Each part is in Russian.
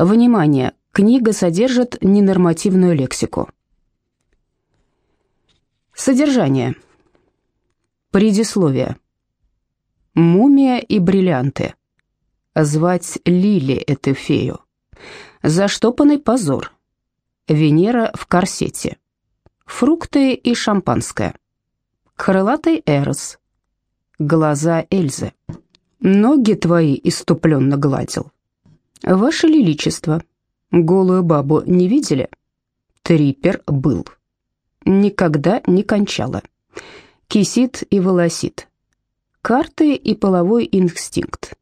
Внимание! Книга содержит ненормативную лексику. Содержание. Предисловие. Мумия и бриллианты. Звать Лили эту фею. Заштопанный позор. Венера в корсете. Фрукты и шампанское. Крылатый Эрос. Глаза Эльзы. Ноги твои иступленно гладил. Ваше Лиличество, голую бабу не видели? Трипер был. Никогда не кончала. Кисит и волосит. Карты и половой инстинкт.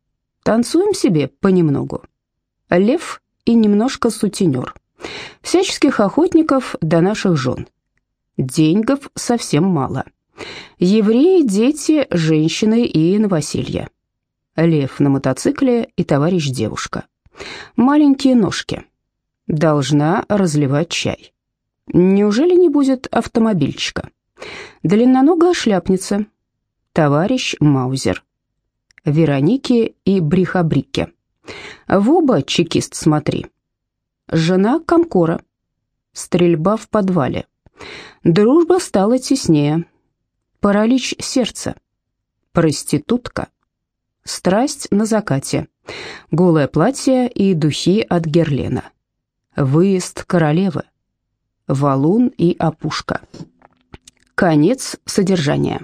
Танцуем себе понемногу. Лев и немножко сутенер. Всяческих охотников до наших жен. Деньгов совсем мало. Евреи, дети, женщины и новоселья. Лев на мотоцикле и товарищ-девушка. Маленькие ножки. Должна разливать чай. Неужели не будет автомобильчика? Длинноногая шляпница. Товарищ Маузер. Вероники и Брихабрике. В оба, чекист, смотри. Жена Комкора. Стрельба в подвале. Дружба стала теснее. Паралич сердца. Проститутка. Страсть на закате. Голое платье и духи от Герлена. Выезд королевы. Валун и опушка. Конец содержания.